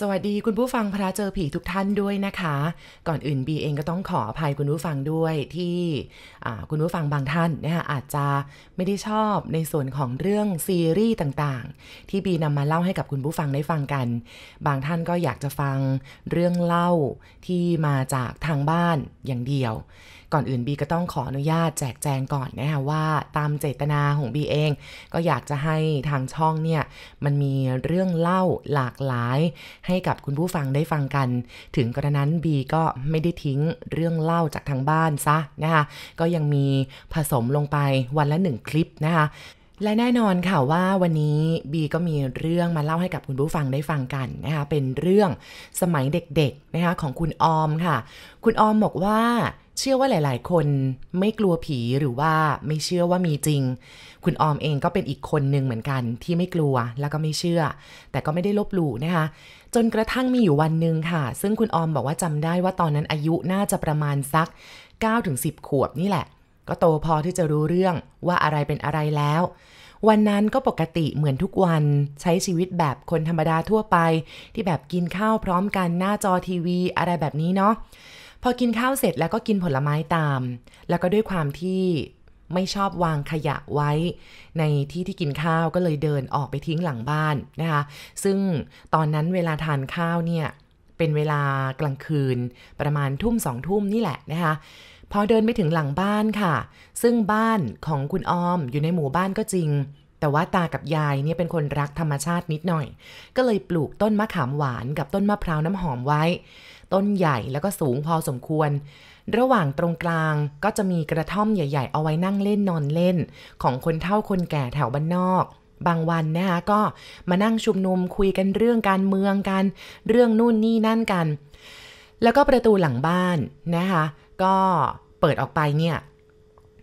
สวัสดีคุณผู้ฟังพระเจอผีทุกท่านด้วยนะคะ ก่อนอื่นบีเองก็ต้องขออภัยคุณผู้ฟังด้วยที่คุณผู้ฟังบางท่านนะคะอาจจะไม่ได้ชอบในส่วนของเรื่องซีรีส์ต่างๆ ที่บีนำมาเล่าให้กับคุณผู้ฟังได้ฟังกัน บางท่านก็อยากจะฟังเรื่องเล่าที่มาจากทางบ้านอย่างเดียว ก่อนอื่นบีก็ต้องขออนุญาตแจกแจงก่อนนะคะว่าตามเจตนาของบีเอง ก็อยากจะให้ทางช่องเนี่ยมันมีเรื่องเล่าหลากหลาย ให้กับคุณผู้ฟังได้ฟังกัน ถึงกระนั้นบีก็ไม่ได้ทิ้งเรื่องเล่าจากทางบ้านซะนะคะก็ยังมีผสมลงไปวันละหนึ่งคลิปนะคะและแน่นอนค่ะว่าวันนี้บีก็มีเรื่องมาเล่าให้กับคุณผู้ฟังได้ฟังกันนะคะเป็นเรื่องสมัยเด็กๆนะคะของคุณออมค่ะ คุณออมบอกว่า เชื่อว่าหลาย ๆ คนไม่กลัวผีหรือว่าไม่เชื่อว่ามีจริง คุณออมเองก็เป็นอีกคนหนึ่งเหมือนกันที่ไม่กลัวแล้วก็ไม่เชื่อ แต่ก็ไม่ได้ลบหลู่นะคะ จนกระทั่งมีอยู่วันหนึ่งค่ะ ซึ่งคุณออมบอกว่าจำได้ว่าตอนนั้นอายุน่าจะประมาณสัก 9-10 ขวบนี่แหละ ก็โตพอที่จะรู้เรื่องว่าอะไรเป็นอะไรแล้ว วันนั้นก็ปกติเหมือนทุกวันใช้ชีวิตแบบคนธรรมดาทั่วไป ที่แบบกินข้าวพร้อมกันหน้าจอทีวีอะไรแบบนี้เนาะ พอกินข้าวเสร็จแล้วก็กินผลไม้ตาม แล้วก็ด้วยความที่ไม่ชอบวางขยะไว้ ในที่ที่กินข้าวก็เลยเดินออกไปทิ้งหลังบ้านนะคะ ซึ่งตอนนั้นเวลาทานข้าวเนี่ย เป็นเวลากลางคืนประมาณทุ่มสองทุ่มนี่แหละนะคะพอเดินไปถึงหลังบ้านค่ะ ซึ่งบ้านของคุณออมอยู่ในหมู่บ้านก็จริง แต่ว่าตากับยายเนี่ยเป็นคนรักธรรมชาตินิดหน่อย ก็เลยปลูกต้นมะขามหวานกับต้นมะพร้าวน้ำหอมไว้ ต้นใหญ่แล้วก็สูงพอสมควร ระหว่างตรงกลางก็จะมีกระท่อมใหญ่ ๆ เอาไว้นั่งเล่นนอนเล่น ของคนเฒ่าคนแก่แถวบ้านนอก บางวันนะคะก็มานั่งชุมนุมคุยกันเรื่องการเมืองกัน เรื่องนู่นนี่นั่นกัน แล้วก็ประตูหลังบ้านนะคะก็เปิดออกไปเนี่ย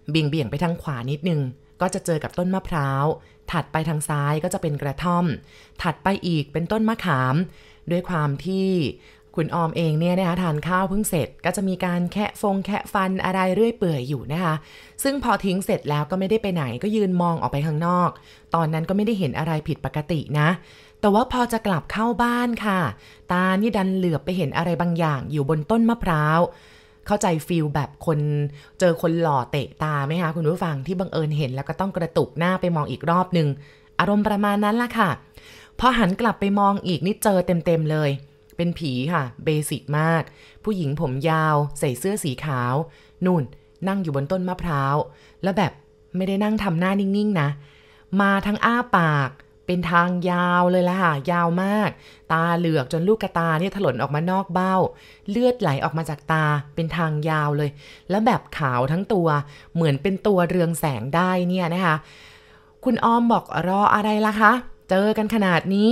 เบี่ยงเบี่ยงไปทางขวานิดนึง ก็จะเจอกับต้นมะพร้าว ถัดไปทางซ้ายก็จะเป็นกระท่อม ถัดไปอีกเป็นต้นมะขาม ด้วยความที่ คุณออมเองเนี่ยนะคะทานข้าวเพิ่งเสร็จก็จะมีการแคะฟงแคะฟันอะไรเรื่อยเปื่อยอยู่นะคะ ซึ่งพอทิ้งเสร็จแล้วก็ไม่ได้ไปไหนก็ยืนมองออกไปข้างนอก ตอนนั้นก็ไม่ได้เห็นอะไรผิดปกตินะ แต่ว่าพอจะกลับเข้าบ้านค่ะ ตานี่ดันเหลือบไปเห็นอะไรบางอย่างอยู่บนต้นมะพร้าว เข้าใจฟิลแบบคนเจอคนหล่อเตะตาไหมคะคุณผู้ฟังที่บังเอิญเห็นแล้วก็ต้องกระตุกหน้าไปมองอีกรอบหนึ่งอารมณ์ประมาณนั้นละค่ะ พอหันกลับไปมองอีกนี่เจอเต็มๆเลย เป็นผีค่ะเบสิกมาก ผู้หญิงผมยาว ใส่เสื้อสีขาวนู่น นั่งอยู่บนต้นมะพร้าว แล้วแบบไม่ได้นั่งทำหน้านิ่งๆนะ มาทั้งอ้าปาก เป็นทางยาวเลยละค่ะ ยาวมาก ตาเหลือกจนลูกกระตาเนี่ยถลนออกมานอกเบ้า เลือดไหลออกมาจากตาเป็นทางยาวเลย แล้วแบบขาวทั้งตัวเหมือนเป็นตัวเรืองแสงได้เนี่ยนะคะ คุณออมบอกรออะไรล่ะคะ เจอกันขนาดนี้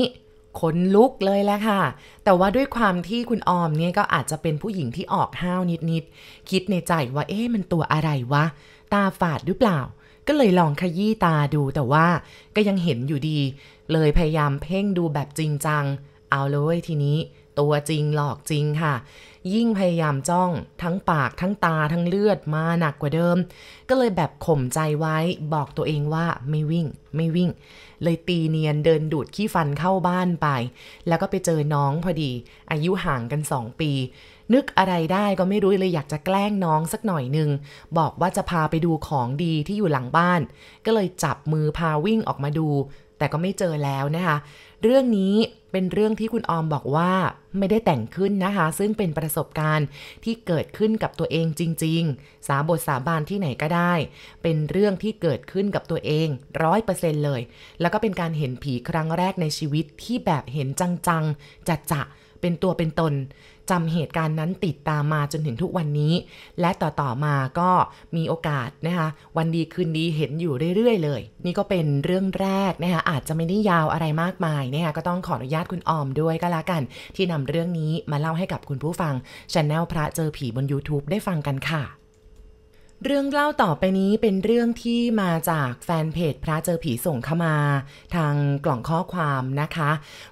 ขนลุกเลยแหละค่ะ แต่ว่าด้วยความที่คุณออมเนี่ยก็อาจจะเป็นผู้หญิงที่ออกห้าวนิดๆ คิดในใจว่าเอ๊ะมันตัวอะไรวะ ตาฝาดหรือเปล่า ก็เลยลองขยี้ตาดูแต่ว่าก็ยังเห็นอยู่ดี เลยพยายามเพ่งดูแบบจริงจัง เอาเลยทีนี้ ตัวจริงหลอกจริงค่ะ ยิ่งพยายามจ้องทั้งปากทั้งตาทั้งเลือดมาหนักกว่าเดิม ก็เลยแบบข่มใจไว้บอกตัวเองว่าไม่วิ่งไม่วิ่ง เลยตีเนียนเดินดูดขี้ฟันเข้าบ้านไป แล้วก็ไปเจอน้องพอดี อายุห่างกันสองปี นึกอะไรได้ก็ไม่รู้เลยอยากจะแกล้งน้องสักหน่อยหนึ่งบอกว่าจะพาไปดูของดีที่อยู่หลังบ้าน ก็เลยจับมือพาวิ่งออกมาดู แต่ก็ไม่เจอแล้วนะคะ เรื่องนี้ เป็นเรื่องที่คุณออมบอกว่าไม่ได้แต่งขึ้นนะคะ ซึ่งเป็นประสบการณ์ที่เกิดขึ้นกับตัวเองจริง ๆ สาบทสาบานที่ไหนก็ได้ เป็นเรื่องที่เกิดขึ้นกับตัวเองร้อยเปอร์เซ็นเลย แล้วก็เป็นการเห็นผีครั้งแรกในชีวิตที่แบบเห็นจังๆจัดจะเป็นตัวเป็นตน จำเหตุการณ์นั้นติดตามมาจนถึงทุกวันนี้ และต่อๆมาก็มีโอกาสนะคะวันดีคืนดีเห็นอยู่เรื่อยๆ เลย นี่ก็เป็นเรื่องแรกนะคะอาจจะไม่ได้ยาวอะไรมากมายนะคะก็ต้องขออนุญาตคุณออมด้วยก็แล้วกัน ที่นำเรื่องนี้มาเล่าให้กับคุณผู้ฟังช anel พระเจอผีบน YouTube ได้ฟังกันค่ะ เรื่องเล่าต่อไปนี้เป็นเรื่องที่มาจากแฟนเพจพระเจอผีส่งเข้ามา ทางกล่องข้อความนะคะ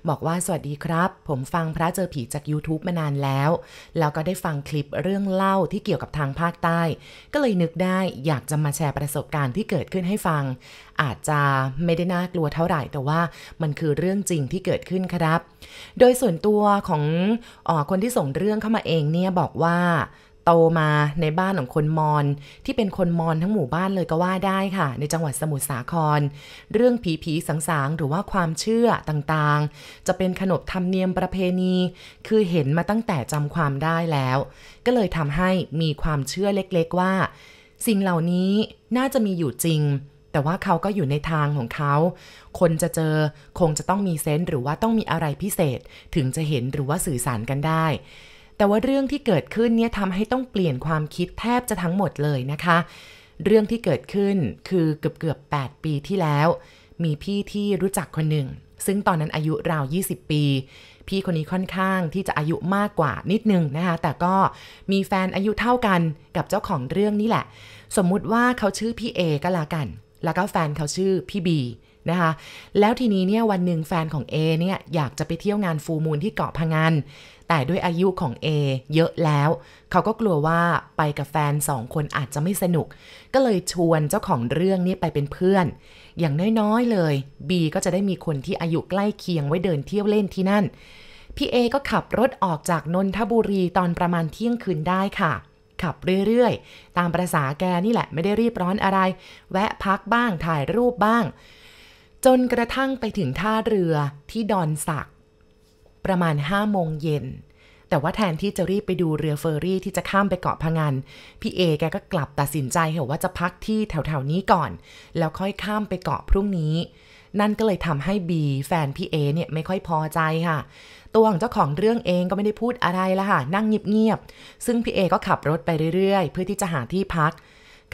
บอกว่าสวัสดีครับ ผมฟังพระเจอผีจาก YouTube มานานแล้ว แล้วก็ได้ฟังคลิปเรื่องเล่าที่เกี่ยวกับทางภาคใต้ ก็เลยนึกได้อยากจะมาแชร์ประสบการณ์ที่เกิดขึ้นให้ฟัง อาจจะไม่ได้น่ากลัวเท่าไหร่แต่ว่ามันคือเรื่องจริงที่เกิดขึ้นครับ โดยส่วนตัวของออคนที่ส่งเรื่องเข้ามาเองเนี่ยบอกว่า โตมาในบ้านของคนมอญที่เป็นคนมอญทั้งหมู่บ้านเลยก็ว่าได้ค่ะ ในจังหวัดสมุทรสาคร เรื่องผีผีสางสางหรือว่าความเชื่อต่างๆ จะเป็นขนบธรรมเนียมประเพณี คือเห็นมาตั้งแต่จำความได้แล้ว ก็เลยทำให้มีความเชื่อเล็กๆว่า สิ่งเหล่านี้น่าจะมีอยู่จริงแต่ว่าเขาก็อยู่ในทางของเขา คนจะเจอคงจะต้องมีเซนส์หรือว่าต้องมีอะไรพิเศษ ถึงจะเห็นหรือว่าสื่อสารกันได้ แต่ว่าเรื่องที่เกิดขึ้นเนี่ยทำให้ต้องเปลี่ยนความคิดแทบจะทั้งหมดเลยนะคะ เรื่องที่เกิดขึ้นคือเกือบเกือบ8ปีที่แล้ว มีพี่ที่รู้จักคนหนึ่ง ซึ่งตอนนั้นอายุราว 20 ปี พี่คนนี้ค่อนข้างที่จะอายุมากกว่านิดนึงนะคะ แต่ก็มีแฟนอายุเท่ากันกับเจ้าของเรื่องนี่แหละ สมมุติว่าเขาชื่อพี่เอก็แล้วกัน แล้วก็แฟนเขาชื่อพี่บีนะคะแล้วทีนี้เนี่ยวันหนึ่งแฟนของ A เนี่ยอยากจะไปเที่ยวงานฟูมูลที่เกาะพังงาน แต่ด้วยอายุของ A เยอะแล้ว เขาก็กลัวว่าไปกับแฟนสองคนอาจจะไม่สนุก ก็เลยชวนเจ้าของเรื่องนี้ไปเป็นเพื่อน อย่างน้อยๆเลย B ก็จะได้มีคนที่อายุใกล้เคียงไว้เดินเที่ยวเล่นที่นั่น พี่เอก็ขับรถออกจากนนทบุรีตอนประมาณเที่ยงคืนได้ค่ะขับเรื่อยๆ ตามประษาแกนี่แหละไม่ได้รีบร้อนอะไร แวะพักบ้างถ่ายรูปบ้าง จนกระทั่งไปถึงท่าเรือที่ดอนสัก ประมาณ5โมงเย็น แต่ว่าแทนที่จะรีบไปดูเรือเฟอร์รี่ที่จะข้ามไปเกาะพังงานพี่เอแกก็กลับตัดสินใจเหรอว่าจะพักที่แถวๆนี้ก่อน แล้วค่อยข้ามไปเกาะพรุ่งนี้ นั่นก็เลยทำให้บีแฟนพี่เอเนี่ยไม่ค่อยพอใจค่ะ ตัวของเจ้าของเรื่องเองก็ไม่ได้พูดอะไรละค่ะ นั่งเงียบๆ ซึ่งพี่เอก็ขับรถไปเรื่อยๆ เพื่อที่จะหาที่พัก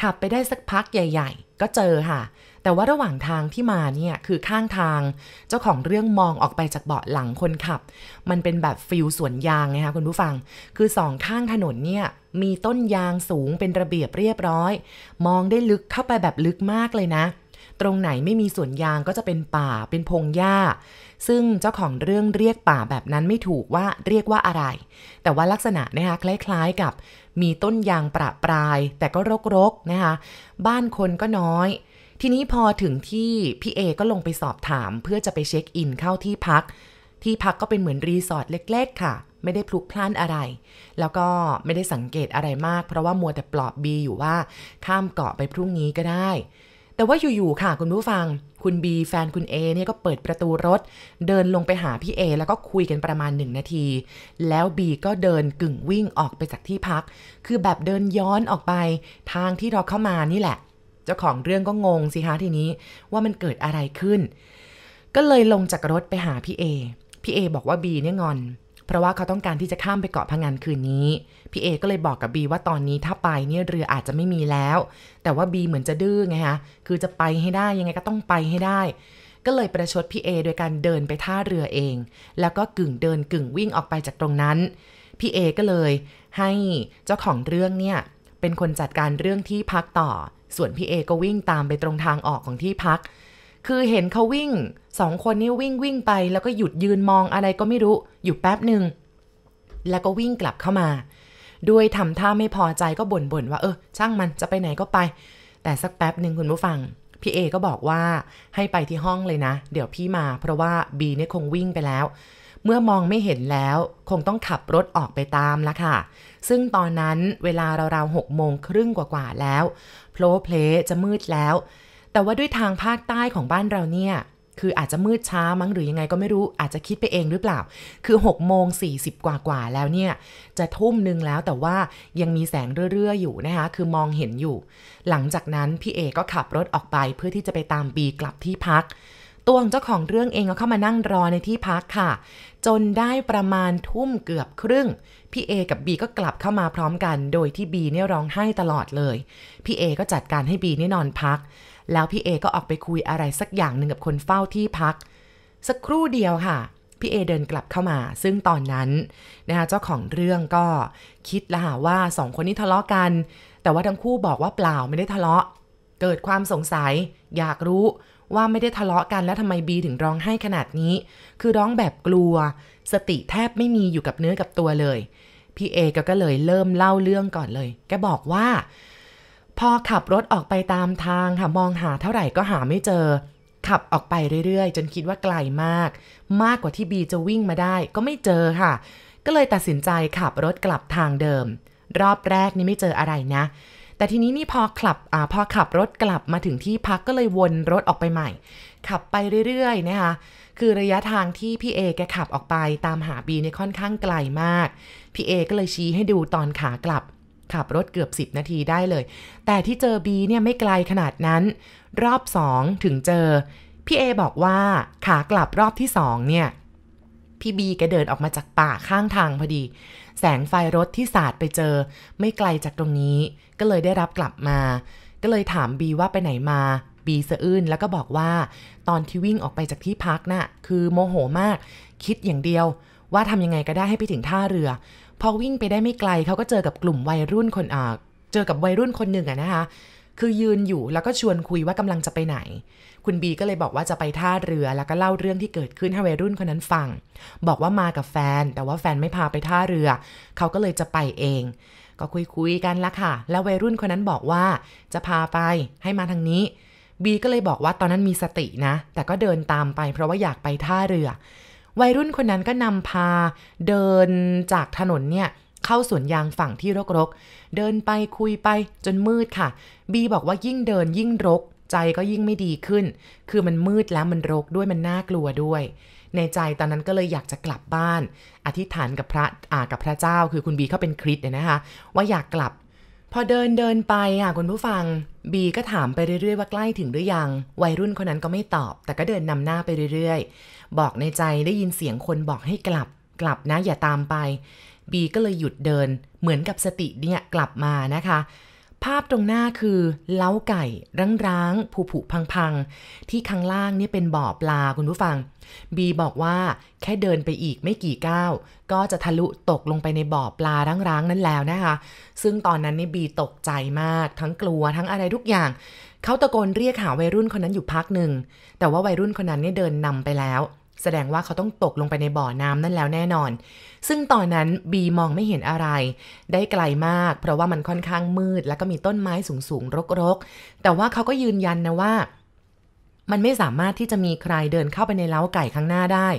ขับไปได้สักพักใหญ่ ๆ ก็เจอค่ะ แต่ว่าระหว่างทางที่มาเนี่ยคือข้างทาง เจ้าของเรื่องมองออกไปจากเบาะหลังคนขับ มันเป็นแบบฟิลสวนยางไงคะคุณผู้ฟัง คือสองข้างถนนเนี่ยมีต้นยางสูงเป็นระเบียบเรียบร้อย มองได้ลึกเข้าไปแบบลึกมากเลยนะ ตรงไหนไม่มีสวนยางก็จะเป็นป่าเป็นพงหญ้า ซึ่งเจ้าของเรื่องเรียกป่าแบบนั้นไม่ถูกว่าเรียกว่าอะไร แต่ว่าลักษณะนะคะคล้ายๆกับ มีต้นยางประปราย แต่ก็รกๆนะคะ บ้านคนก็น้อย ทีนี้พอถึงที่พี่เอก็ลงไปสอบถาม เพื่อจะไปเช็คอินเข้าที่พัก ที่พักก็เป็นเหมือนรีสอร์ทเล็ก ๆ ค่ะไม่ได้พลุกพล่านอะไร แล้วก็ไม่ได้สังเกตอะไรมาก เพราะว่ามัวแต่ปลอบบีอยู่ว่า ข้ามเกาะไปพรุ่งนี้ก็ได้ แต่ว่าอยู่ๆค่ะคุณผู้ฟัง คุณบีแฟนคุณเอเนี่ยก็เปิดประตูรถ เดินลงไปหาพี่เอแล้วก็คุยกันประมาณหนึ่งนาที แล้วบีก็เดินกึ่งวิ่งออกไปจากที่พัก คือแบบเดินย้อนออกไป ทางที่เราเข้ามานี่แหละ เจ้าของเรื่องก็งงสิคะทีนี้ว่ามันเกิดอะไรขึ้น ก็เลยลงจากรถไปหาพี่เอพี่เอบอกว่าบีเนี่ยงอน เพราะว่าเขาต้องการที่จะข้ามไปเกาะพังงานคืนนี้ พี่เอก็เลยบอกกับบีว่าตอนนี้ถ้าไปเนี่ยเรืออาจจะไม่มีแล้ว แต่ว่าบีเหมือนจะดื้อไงฮะ คือจะไปให้ได้ยังไงก็ต้องไปให้ได้ ก็เลยประชดพี่เอโดยการเดินไปท่าเรือเอง แล้วก็กึ่งเดินกึ่งวิ่งออกไปจากตรงนั้น พี่เอก็เลย ให้เจ้าของเรื่องเนี่ยเป็นคนจัดการเรื่องที่พักต่อ ส่วนพี่เอก็วิ่งตามไปตรงทางออกของที่พัก คือเห็นเขาวิ่งสองคนนี้วิ่งวิ่งไป แล้วก็หยุดยืนมองอะไรก็ไม่รู้อยู่แป๊บหนึ่งแล้วก็วิ่งกลับเข้ามา ด้วยทำท่าไม่พอใจก็บ่นบ่นว่า เออ ช่างมันจะไปไหนก็ไป แต่สักแป๊บหนึ่งคุณผู้ฟังพี่เอก็บอกว่าให้ไปที่ห้องเลยนะ เดี๋ยวพี่มาเพราะว่าบีเนี่ยคงวิ่งไปแล้ว เมื่อมองไม่เห็นแล้วคงต้องขับรถออกไปตามละค่ะ ซึ่งตอนนั้นเวลาราวๆหกโมงครึ่งกว่าๆแล้วโพลเพลจะมืดแล้ว แต่ว่าด้วยทางภาคใต้ของบ้านเราเนี่ย คืออาจจะมืดช้ามั้งหรือยังไงก็ไม่รู้อาจจะคิดไปเองหรือเปล่า คือ6โมง40 กว่ากว่าแล้วเนี่ย จะทุ่มนึงแล้วแต่ว่ายังมีแสงเรื่อยๆอยู่นะคะ คือมองเห็นอยู่ หลังจากนั้นพี่เอก็ขับรถออกไปเพื่อที่จะไปตามบีกลับที่พักตัวของเจ้าของเรื่องเองก็เข้ามานั่งรอในที่พักค่ะ จนได้ประมาณทุ่มเกือบครึ่ง พี่เอกับบีก็กลับเข้ามาพร้อมกัน โดยที่บีเนี่ยร้องไห้ตลอดเลย พี่เอก็จัดการให้บีนี่นอนพัก แล้วพี่เอก็ออกไปคุยอะไรสักอย่างหนึ่งกับคนเฝ้าที่พัก สักครู่เดียวค่ะ พี่เอเดินกลับเข้ามา ซึ่งตอนนั้นนะคะเจ้าของเรื่องก็คิดละค่ะว่าสองคนนี้ทะเลาะกัน แต่ว่าทั้งคู่บอกว่าเปล่าไม่ได้ทะเลาะ เกิดความสงสัย อยากรู้ว่าไม่ได้ทะเลาะกันแล้วทำไมบีถึงร้องไห้ขนาดนี้ คือร้องแบบกลัว สติแทบไม่มีอยู่กับเนื้อกับตัวเลย พี่เอก็เลยเริ่มเล่าเรื่องก่อนเลย แกบอกว่า พอขับรถออกไปตามทางค่ะมองหาเท่าไหร่ก็หาไม่เจอ ขับออกไปเรื่อยๆ จนคิดว่าไกลมาก มากกว่าที่บีจะวิ่งมาได้ก็ไม่เจอค่ะ ก็เลยตัดสินใจขับรถกลับทางเดิม รอบแรกนี่ไม่เจออะไรนะ แต่ทีนี้นี่พอขับอ่าพอขับรถกลับมาถึงที่พักก็เลยวนรถออกไปใหม่ ขับไปเรื่อยๆนะคะคือระยะทางที่พี่เอแกขับออกไปตามหาบีเนี่ยค่อนข้างไกลมาก พี่เอก็เลยชี้ให้ดูตอนขากลับ ขับรถเกือบ 10 นาทีได้เลย แต่ที่เจอบีเนี่ยไม่ไกลขนาดนั้น รอบสองถึงเจอ พี่เอบอกว่าขากลับรอบที่สองเนี่ย พี่บีแกเดินออกมาจากป่าข้างทางพอดี แสงไฟรถที่สาดไปเจอ ไม่ไกลจากตรงนี้ ก็เลยได้รับกลับมา ก็เลยถามบีว่าไปไหนมาบีสะอื้นแล้วก็บอกว่า ตอนที่วิ่งออกไปจากที่พักน่ะคือโมโหมาก คิดอย่างเดียว ว่าทำยังไงก็ได้ให้ไปถึงท่าเรือ พอวิ่งไปได้ไม่ไกลเขาก็เจอกับกลุ่มวัยรุ่นคนอ่าเจอกับวัยรุ่นคนหนึ่งอะนะคะ คือยืนอยู่แล้วก็ชวนคุยว่ากำลังจะไปไหน คุณบีก็เลยบอกว่าจะไปท่าเรือแล้วก็เล่าเรื่องที่เกิดขึ้นให้วัยรุ่นคนนั้นฟัง บอกว่ามากับแฟน แต่ว่าแฟนไม่พาไปท่าเรือ เขาก็เลยจะไปเอง ก็คุยคุยๆกันละค่ะ แล้ววัยรุ่นคนนั้นบอกว่าจะพาไปให้มาทางนี้บีก็เลยบอกว่าตอนนั้นมีสตินะ แต่ก็เดินตามไปเพราะว่าอยากไปท่าเรือ วัยรุ่นคนนั้นก็นำพาเดินจากถนนเนี่ยเข้าสวนยางฝั่งที่รกๆ เดินไปคุยไปจนมืดค่ะ บีบอกว่ายิ่งเดินยิ่งรก ใจก็ยิ่งไม่ดีขึ้น คือมันมืดแล้วมันรกด้วยมันน่ากลัวด้วย ในใจตอนนั้นก็เลยอยากจะกลับบ้าน อธิษฐานกับพระอ่ากับพระเจ้า คือคุณบีเขาเป็นคริสต์เนี่ยนะคะ ว่าอยากกลับ พอเดินเดินไปอะคุณผู้ฟัง บีก็ถามไปเรื่อยๆว่าใกล้ถึงหรือยัง วัยรุ่นคนนั้นก็ไม่ตอบ แต่ก็เดินนำหน้าไปเรื่อยๆ บอกในใจได้ยินเสียงคนบอกให้กลับ กลับนะอย่าตามไป บีก็เลยหยุดเดิน เหมือนกับสติเนี่ยกลับมานะคะ ภาพตรงหน้าคือเล้าไก่ร้างๆผุผุพังๆ ที่ข้างล่างนี่เป็นบ่อปลาคุณผู้ฟัง บีบอกว่าแค่เดินไปอีกไม่กี่ก้าว ก็จะทะลุตกลงไปในบ่อปลาร้างๆ นั้นแล้วนะคะ ซึ่งตอนนั้นนี่บีตกใจมาก ทั้งกลัวทั้งอะไรทุกอย่าง เขาตะโกนเรียกหาวัยรุ่นคนนั้นอยู่พักหนึ่ง แต่ว่าวัยรุ่นคนนั้นเนี่ยเดินนำไปแล้ว แสดงว่าเขาต้องตกลงไปในบ่อน้ำนั่นแล้วแน่นอน ซึ่งตอนนั้นบีมองไม่เห็นอะไร ได้ไกลมาก เพราะว่ามันค่อนข้างมืด แล้วก็มีต้นไม้สูงๆรกๆ แต่ว่าเขาก็ยืนยันนะว่ามันไม่สามารถที่จะมีใครเดินเข้าไปในเล้าไก่ข้างหน้าได้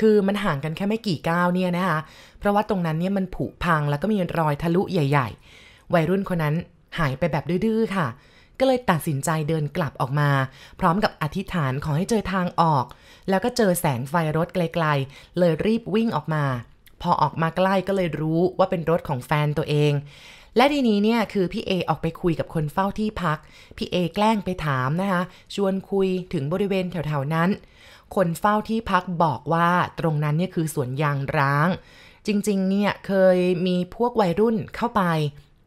คือมันห่างกันแค่ไม่กี่ก้าวเนี่ยนะคะ เพราะว่าตรงนั้นเนี่ยมันผุพังแล้วก็มีรอยทะลุใหญ่ ๆ วัยรุ่นคนนั้นหายไปแบบดื้อๆค่ะ ก็เลยตัดสินใจเดินกลับออกมา พร้อมกับอธิษฐานขอให้เจอทางออก แล้วก็เจอแสงไฟรถไกลๆ เลยรีบวิ่งออกมา พอออกมาใกล้ก็เลยรู้ว่าเป็นรถของแฟนตัวเอง และทีนี้เนี่ยคือพี่เอออกไปคุยกับคนเฝ้าที่พัก พี่เอแกล้งไปถามนะคะ ชวนคุยถึงบริเวณแถวๆนั้น คนเฝ้าที่พักบอกว่าตรงนั้นเนี่ยคือสวนยางร้าง จริงๆเนี่ยเคยมีพวกวัยรุ่นเข้าไป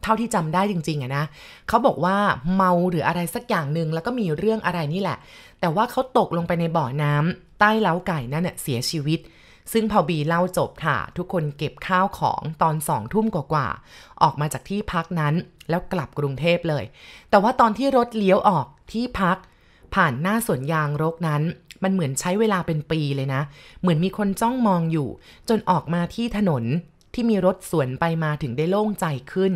เท่าที่จำได้จริงๆอะนะเขาบอกว่าเมาหรืออะไรสักอย่างหนึ่งแล้วก็มีเรื่องอะไรนี่แหละ แต่ว่าเขาตกลงไปในบ่อน้ำใต้เล้าไก่นั่นเน่ะเสียชีวิต ซึ่งพอบีเล่าจบค่ะ ทุกคนเก็บข้าวของตอนสองทุ่มกว่าๆออกมาจากที่พักนั้นแล้วกลับกรุงเทพเลย แต่ว่าตอนที่รถเลี้ยวออกที่พัก ผ่านหน้าสวนยางรกนั้น มันเหมือนใช้เวลาเป็นปีเลยนะ เหมือนมีคนจ้องมองอยู่ จนออกมาที่ถนน ที่มีรถสวนไปมาถึงได้โล่งใจขึ้น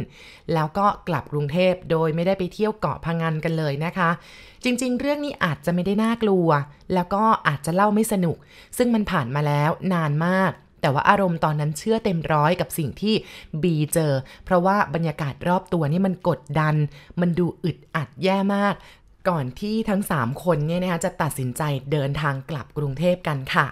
แล้วก็กลับกรุงเทพโดยไม่ได้ไปเที่ยวเกาะพังงานกันเลยนะคะ จริงๆ เรื่องนี้อาจจะไม่ได้น่ากลัว แล้วก็อาจจะเล่าไม่สนุก ซึ่งมันผ่านมาแล้วนานมากแต่ว่าอารมณ์ตอนนั้นเชื่อเต็มร้อยกับสิ่งที่บีเจอ เพราะว่าบรรยากาศรอบตัวนี่มันกดดัน มันดูอึดอัดแย่มาก ก่อนที่ทั้ง 3 คนเนี่ยนะคะจะตัดสินใจเดินทางกลับกรุงเทพกันค่ะ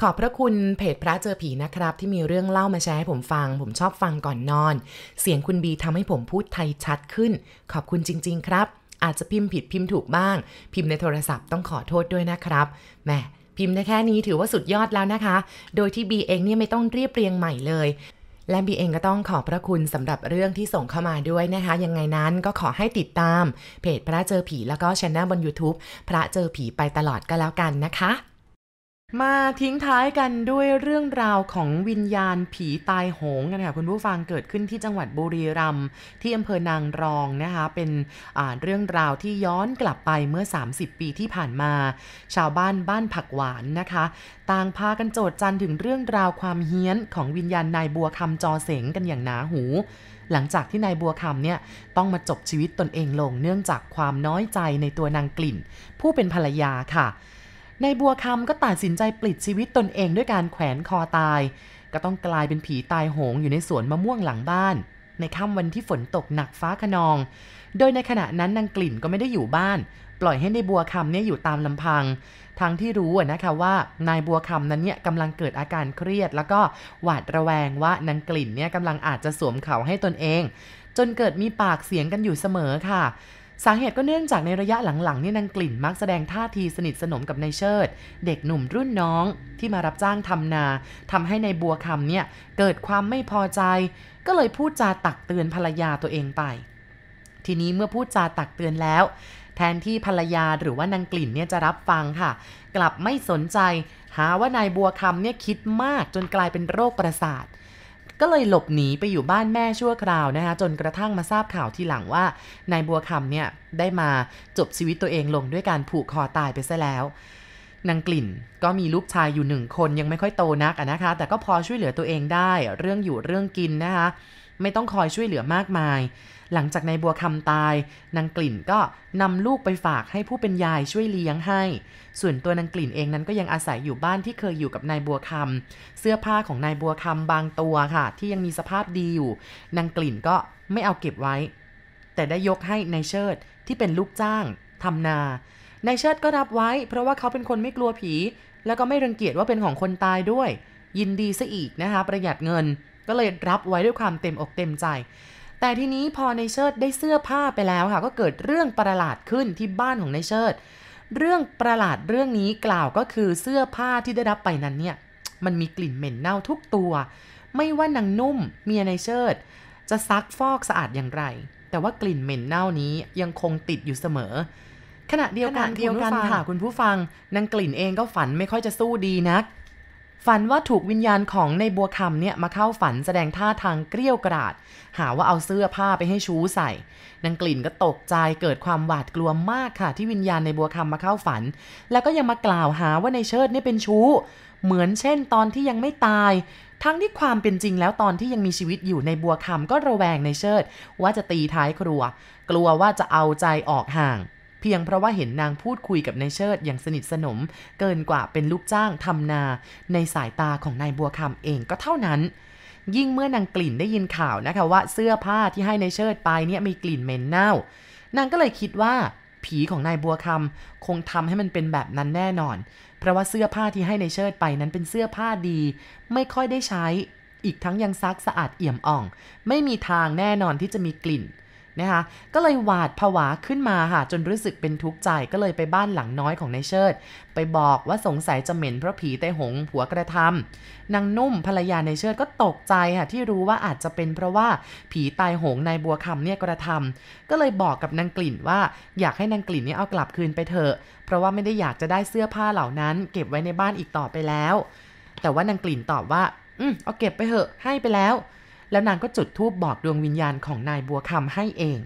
ขอบพระคุณเพจพระเจอผีนะครับ ที่มีเรื่องเล่ามาแชร์ให้ผมฟัง ผมชอบฟังก่อนนอน เสียงคุณบีทำให้ผมพูดไทยชัดขึ้น ขอบคุณจริง ๆ ครับ อาจจะพิมพ์ผิดพิมพ์ถูกบ้าง พิมพ์ในโทรศัพท์ต้องขอโทษด้วยนะครับแหมพิมพ์ได้แค่นี้ถือว่าสุดยอดแล้วนะคะ โดยที่บีเองเนี่ยไม่ต้องเรียบเรียงใหม่เลย และบีเองก็ต้องขอบพระคุณสำหรับเรื่องที่ส่งเข้ามาด้วยนะคะ ยังไงนั้นก็ขอให้ติดตาม เพจพระเจอผีแล้วก็ช anel บน YouTube พระเจอผีไปตลอดก็แล้วกันนะคะ มาทิ้งท้ายกันด้วยเรื่องราวของวิญญาณผีตายโหงกันค่ะคุณผู้ฟังเกิดขึ้นที่จังหวัดบุรีรัมย์ที่อำเภอนางรองนะคะเป็นเรื่องราวที่ย้อนกลับไปเมื่อ 30 ปีที่ผ่านมา ชาวบ้านบ้านผักหวานนะคะ ต่างพากันโจดจันถึงเรื่องราวความเฮี้ยนของวิญญาณนายบัวคำจอเสงกันอย่างหนาหูหลังจากที่นายบัวคำเนี่ยต้องมาจบชีวิตตนเองลง เนื่องจากความน้อยใจในตัวนางกลิ่น ผู้เป็นภรรยาค่ะ นายบัวคำก็ตัดสินใจปลิดชีวิตตนเองด้วยการแขวนคอตาย ก็ต้องกลายเป็นผีตายโหงอยู่ในสวนมะม่วงหลังบ้าน ในค่ำวันที่ฝนตกหนักฟ้าขนอง โดยในขณะนั้นนางกลิ่นก็ไม่ได้อยู่บ้าน ปล่อยให้ในบัวคำเนี่ยอยู่ตามลำพัง ทั้งที่รู้นะคะว่านายบัวคำนั้นเนี่ยกำลังเกิดอาการเครียด แล้วก็หวาดระแวงว่านางกลิ่นเนี่ยกำลังอาจจะสวมเขาให้ตนเอง จนเกิดมีปากเสียงกันอยู่เสมอค่ะ สาเหตุก็เนื่องจากในระยะหลังๆนี่นางกลิ่นมักแสดงท่าทีสนิทสนมกับนายเชิด เด็กหนุ่มรุ่นน้องที่มารับจ้างทำนา ทำให้ในายบัวคำเนี่ยเกิดความไม่พอใจ ก็เลยพูดจาตักเตือนภรรยาตัวเองไป ทีนี้เมื่อพูดจาตักเตือนแล้วแทนที่ภรรยาหรือว่านางกลิ่นเนี่ยจะรับฟังค่ะ กลับไม่สนใจ หาว่านายบัวคำเนี่ยคิดมากจนกลายเป็นโรคประสาท ก็เลยหลบหนีไปอยู่บ้านแม่ชั่วคราวนะคะจนกระทั่งมาทราบข่าวทีหลังว่านายบัวคำเนี่ยได้มาจบชีวิตตัวเองลงด้วยการผูกคอตายไปซะแล้วนางกลิ่นก็มีลูกชายอยู่หนึ่งคนยังไม่ค่อยโตนักนะคะ แต่ก็พอช่วยเหลือตัวเองได้ เรื่องอยู่เรื่องกินนะคะ ไม่ต้องคอยช่วยเหลือมากมาย หลังจากนายบัวคำตาย นางกลิ่นก็นำลูกไปฝากให้ผู้เป็นยายช่วยเลี้ยงให้ ส่วนตัวนางกลิ่นเองนั้นก็ยังอาศัยอยู่บ้านที่เคยอยู่กับนายบัวคำเสื้อผ้าของนายบัวคำบางตัวค่ะ ที่ยังมีสภาพดีอยู่ นางกลิ่นก็ไม่เอาเก็บไว้ แต่ได้ยกให้นายเชิดที่เป็นลูกจ้างทำนานายเชิดก็รับไว้ เพราะว่าเขาเป็นคนไม่กลัวผี แล้วก็ไม่รังเกียจว่าเป็นของคนตายด้วย ยินดีซะอีกนะคะ ประหยัดเงิน ก็เลยรับไว้ด้วยความเต็มอกเต็มใจ แต่ทีนี้พอในเชิดได้เสื้อผ้าไปแล้วค่ะ ก็เกิดเรื่องประหลาดขึ้นที่บ้านของในเชิด เรื่องประหลาดเรื่องนี้กล่าวก็คือเสื้อผ้าที่ได้รับไปนั้นเนี่ย มันมีกลิ่นเหม็นเน่าทุกตัว ไม่ว่านางนุ่มเมียในเชิด จะซักฟอกสะอาดอย่างไร แต่ว่ากลิ่นเหม็นเน่านี้ยังคงติดอยู่เสมอขณะเดียวกันเดียวกันค่ะคุณผู้ฟังนางกลิ่นเองก็ฝันไม่ค่อยจะสู้ดีนัก ฝันว่าถูกวิญญาณของในบัวคำเนี่ยมาเข้าฝันแสดงท่าทางเกลี้ยวกราด หาว่าเอาเสื้อผ้าไปให้ชู้ใส่นางกลิ่นก็ตกใจเกิดความหวาดกลัวมากค่ะที่วิญญาณในบัวคำมาเข้าฝัน แล้วก็ยังมากล่าวหาว่าในเชิดนี่เป็นชู้ เหมือนเช่นตอนที่ยังไม่ตาย ทั้งที่ความเป็นจริงแล้วตอนที่ยังมีชีวิตอยู่ในบัวคำก็ระแวงในเชิด ว่าจะตีท้ายครัว กลัวว่าจะเอาใจออกห่าง เพียงเพราะว่าเห็นนางพูดคุยกับนายเชิดอย่างสนิทสนม เกินกว่าเป็นลูกจ้างทำนา ในสายตาของนายบัวคำเองก็เท่านั้น ยิ่งเมื่อนางกลิ่นได้ยินข่าวนะคะว่าเสื้อผ้าที่ให้ในายเชิดไปเนี่ยมีกลิ่นเหม็นเน่า นางก็เลยคิดว่าผีของนายบัวคำคงทำให้มันเป็นแบบนั้นแน่นอน เพราะว่าเสื้อผ้าที่ให้ในายเชิดไปนั้นเป็นเสื้อผ้าดี ไม่ค่อยได้ใช้ อีกทั้งยังซักสะอาดเอี่ยมอ่อง ไม่มีทางแน่นอนที่จะมีกลิ่น นะคะก็เลยหวาดผวาขึ้นมาค่ะจนรู้สึกเป็นทุกข์ใจก็เลยไปบ้านหลังน้อยของนายเชิด ไปบอกว่าสงสัยจะเหม็นเพราะผีไต้หงผัวกระทำนางนุ่มภรรยานายเชิดก็ตกใจค่ะที่รู้ว่าอาจจะเป็นเพราะว่าผีตายหงนายบัวคำเนี่ยกระทำก็เลยบอกกับนางกลิ่นว่าอยากให้นางกลิ่นเนี่ยเอากลับคืนไปเถอะเพราะว่าไม่ได้อยากจะได้เสื้อผ้าเหล่านั้น เก็บไว้ในบ้านอีกต่อไปแล้ว แต่ว่านางกลิ่นตอบว่า อืมเอาเก็บไปเถอะให้ไปแล้ว แล้วนางก็จุดธูปบอกดวงวิญญาณของนายบัวคำให้เอง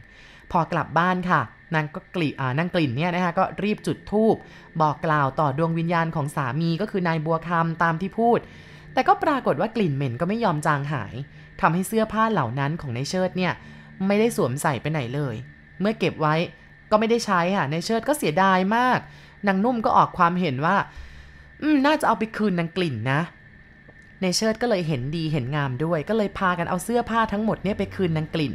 พอกลับบ้านค่ะ นางก็กลีอ่านางกลิ่นเนี่ยนะคะก็รีบจุดธูปบอกกล่าวต่อดวงวิญญาณของสามีก็คือนายบัวคำตามที่พูด แต่ก็ปรากฏว่ากลิ่นเหม็นก็ไม่ยอมจางหายทำให้เสื้อผ้าเหล่านั้นของนายเชิดเนี่ยไม่ได้สวมใส่ไปไหนเลย เมื่อเก็บไว้ก็ไม่ได้ใช้ค่ะนายเชิดก็เสียดายมากนางนุ่มก็ออกความเห็นว่า อืมน่าจะเอาไปคืนนางกลิ่นนะ ในเชิดก็เลยเห็นดีเห็นงามด้วย ก็เลยพากันเอาเสื้อผ้าทั้งหมดเนี่ยไปคืนนางกลิ่น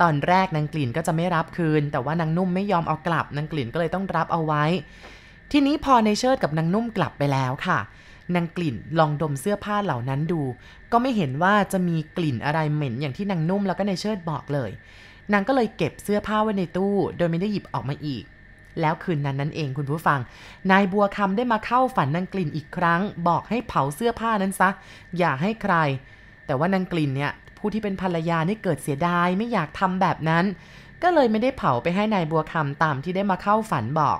ตอนแรกนางกลิ่นก็จะไม่รับคืน แต่ว่านางนุ่มไม่ยอมเอากลับนางกลิ่นก็เลยต้องรับเอาไว้ ทีนี้พอในเชิดกับนางนุ่มกลับไปแล้วค่ะนางกลิ่นลองดมเสื้อผ้าเหล่านั้นดู ก็ไม่เห็นว่าจะมีกลิ่นอะไรเหม็นอย่างที่นางนุ่มแล้วก็ในเชิดบอกเลย นางก็เลยเก็บเสื้อผ้าไว้ในตู้ โดยไม่ได้หยิบออกมาอีก แล้วคืนนั้นนั่นเองคุณผู้ฟัง นายบัวคำได้มาเข้าฝันนางกลิ่นอีกครั้ง บอกให้เผาเสื้อผ้านั้นซะ อย่าให้ใคร แต่ว่านางกลิ่นเนี่ยผู้ที่เป็นภรรยานี่เกิดเสียดายไม่อยากทำแบบนั้น ก็เลยไม่ได้เผาไปให้ในายบัวคำตามที่ได้มาเข้าฝันบอก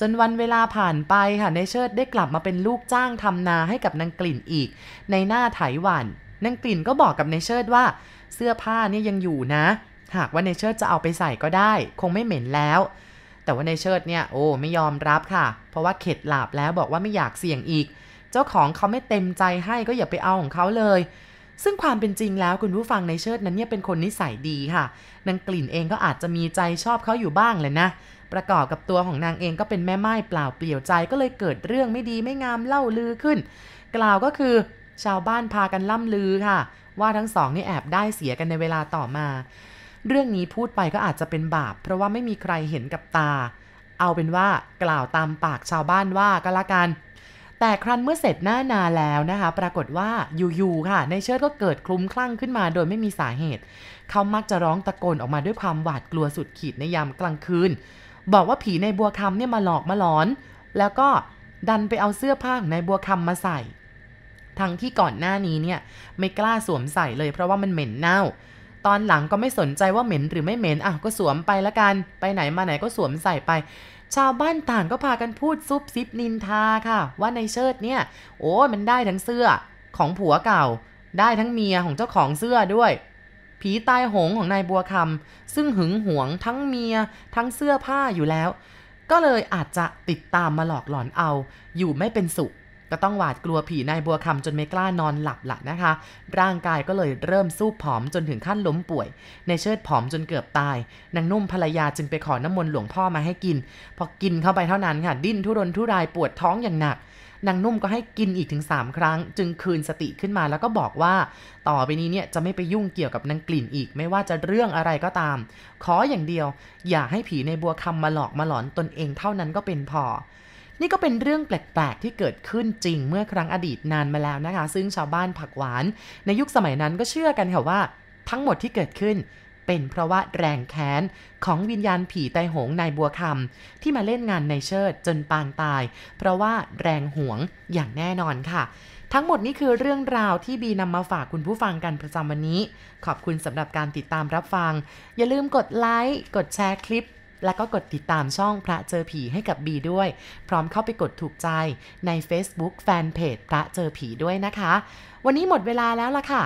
จนวันเวลาผ่านไปค่ะในเชิดได้กลับมาเป็นลูกจ้างทำนาให้กับนางกลิ่นอีก ในหน้าไถหวันนางกลิ่นก็บอกกับในเชิดว่า เสื้อผ้าเนี่ยยังอยู่นะ หากว่าในเชิดจะเอาไปใส่ก็ได้ คงไม่เหม็นแล้ว แต่ว่าในเชิดเนี่ยโอ้ไม่ยอมรับค่ะ เพราะว่าเข็ดหลาบแล้วบอกว่าไม่อยากเสี่ยงอีก เจ้าของเขาไม่เต็มใจให้ก็อย่าไปเอาของเขาเลย ซึ่งความเป็นจริงแล้วคุณผู้ฟังในเชิดนั้นเนี่ยเป็นคนนิสัยดีค่ะ นางกลิ่นเองก็อาจจะมีใจชอบเขาอยู่บ้างเลยนะ ประกอบกับตัวของนางเองก็เป็นแม่ไม้เปล่าเปลี่ยวใจก็เลยเกิดเรื่องไม่ดีไม่งามเล่าลือขึ้น กล่าวก็คือชาวบ้านพากันล่ำลือค่ะ ว่าทั้งสองนี่แอบได้เสียกันในเวลาต่อมา เรื่องนี้พูดไปก็อาจจะเป็นบาป เพราะว่าไม่มีใครเห็นกับตา เอาเป็นว่ากล่าวตามปากชาวบ้านว่าก็แล้วกัน แต่ครั้นเมื่อเสร็จหน้านาแล้วนะคะ ปรากฏว่าอยู่ๆค่ะในเชิดก็เกิดคลุ้มคลั่งขึ้นมาโดยไม่มีสาเหตุ เขามักจะร้องตะโกนออกมาด้วยความหวาดกลัวสุดขีดในยามกลางคืน บอกว่าผีในบัวคำเนี่ยมาหลอกมาหลอน แล้วก็ดันไปเอาเสื้อผ้าของนายบัวคำมาใส่ ทั้งที่ก่อนหน้านี้เนี่ยไม่กล้าสวมใส่เลยเพราะว่ามันเหม็นเน่า ตอนหลังก็ไม่สนใจว่าเหม็นหรือไม่เหม็นอะก็สวมไปละกัน ไปไหนมาไหนก็สวมใส่ไป ชาวบ้านต่างก็พากันพูดซุบซิบนินทาค่ะ ว่าในเชิดเนี่ย โอ้มันได้ทั้งเสื้อของผัวเก่า ได้ทั้งเมียของเจ้าของเสื้อด้วย ผีตายโหงของนายบัวคำซึ่งหึงหวงทั้งเมียทั้งเสื้อผ้าอยู่แล้ว ก็เลยอาจจะติดตามมาหลอกหลอนเอา อยู่ไม่เป็นสุข ก็ต้องหวาดกลัวผีนายบัวคำจนไม่กล้านอนหลับละนะคะ ร่างกายก็เลยเริ่มสู้ผอมจนถึงขั้นล้มป่วย ในเชิดผอมจนเกือบตาย นางนุ่มภรรยาจึงไปขอน้ำมนต์หลวงพ่อมาให้กิน พอกินเข้าไปเท่านั้นค่ะ ดิ้นทุรนทุรายปวดท้องอย่างหนักนางนุ่มก็ให้กินอีกถึง 3 ครั้ง จึงคืนสติขึ้นมาแล้วก็บอกว่า ต่อไปนี้เนี่ยจะไม่ไปยุ่งเกี่ยวกับนางกลิ่นอีกไม่ว่าจะเรื่องอะไรก็ตาม ขออย่างเดียว อย่าให้ผีในบัวคำมาหลอกมาหลอนตนเองเท่านั้นก็เป็นพอ นี่ก็เป็นเรื่องแปลกๆ ที่เกิดขึ้นจริงเมื่อครั้งอดีตนานมาแล้วนะคะ ซึ่งชาวบ้านผักหวาน ในยุคสมัยนั้นก็เชื่อกันค่ะว่า ทั้งหมดที่เกิดขึ้น เป็นเพราะว่าแรงแค้นของวิญญาณผีไตหงนายบัวคำที่มาเล่นงานในเชิดจนปางตาย เพราะว่าแรงหวงอย่างแน่นอนค่ะทั้งหมดนี้คือเรื่องราวที่บีนำมาฝากคุณผู้ฟังกันประจำวันนี้ ขอบคุณสำหรับการติดตามรับฟัง อย่าลืมกดไลค์ กดแชร์คลิป แล้วก็กดติดตามช่องพระเจอผีให้กับบีด้วย พร้อมเข้าไปกดถูกใจใน Facebook Fanpage พระเจอผีด้วยนะคะ วันนี้หมดเวลาแล้วล่ะค่ะ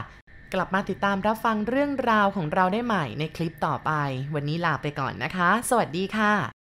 กลับมาติดตามรับฟังเรื่องราวของเราได้ใหม่ในคลิปต่อไป วันนี้ลาไปก่อนนะคะ สวัสดีค่ะ